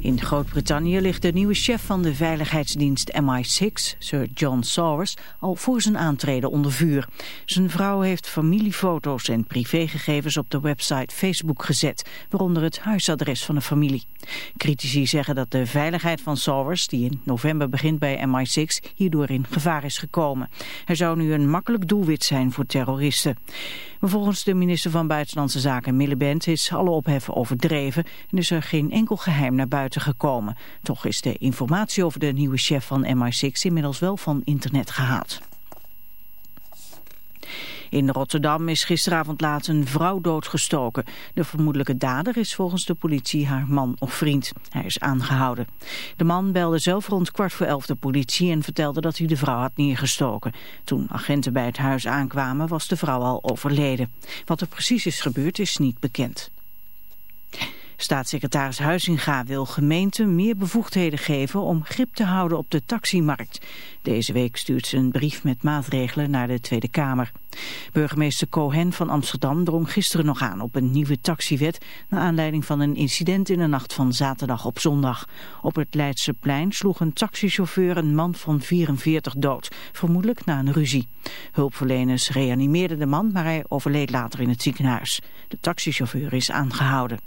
In Groot-Brittannië ligt de nieuwe chef van de veiligheidsdienst MI6, Sir John Sawers, al voor zijn aantreden onder vuur. Zijn vrouw heeft familiefoto's en privégegevens op de website Facebook gezet, waaronder het huisadres van de familie. Critici zeggen dat de veiligheid van Sawers, die in november begint bij MI6, hierdoor in gevaar is gekomen. Hij zou nu een makkelijk doelwit zijn voor terroristen. Maar volgens de minister van Buitenlandse Zaken Miliband is alle ophef overdreven en is er geen enkel geheim naar buiten gekomen. Toch is de informatie over de nieuwe chef van MI6 inmiddels wel van internet gehaald. In Rotterdam is gisteravond laat een vrouw doodgestoken. De vermoedelijke dader is volgens de politie haar man of vriend. Hij is aangehouden. De man belde zelf rond kwart voor elf de politie en vertelde dat hij de vrouw had neergestoken. Toen agenten bij het huis aankwamen was de vrouw al overleden. Wat er precies is gebeurd is niet bekend. Staatssecretaris Huizinga wil gemeenten meer bevoegdheden geven om grip te houden op de taximarkt. Deze week stuurt ze een brief met maatregelen naar de Tweede Kamer. Burgemeester Cohen van Amsterdam drong gisteren nog aan op een nieuwe taxiwet... naar aanleiding van een incident in de nacht van zaterdag op zondag. Op het Leidseplein sloeg een taxichauffeur een man van 44 dood, vermoedelijk na een ruzie. Hulpverleners reanimeerden de man, maar hij overleed later in het ziekenhuis. De taxichauffeur is aangehouden.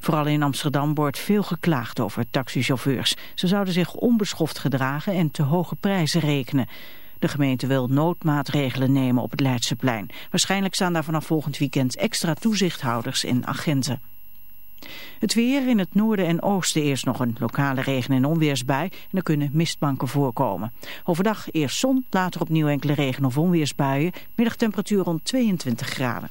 Vooral in Amsterdam wordt veel geklaagd over taxichauffeurs. Ze zouden zich onbeschoft gedragen en te hoge prijzen rekenen. De gemeente wil noodmaatregelen nemen op het Leidseplein. Waarschijnlijk staan daar vanaf volgend weekend extra toezichthouders en agenten. Het weer in het noorden en oosten eerst nog een lokale regen- en onweersbui en er kunnen mistbanken voorkomen. Overdag eerst zon, later opnieuw enkele regen- of onweersbuien, middagtemperatuur rond 22 graden.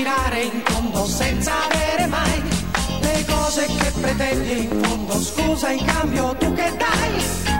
girare in tondo senza avere mai le cose che pretendi in fondo. Scusa in cambio tu che dai?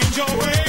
change your way.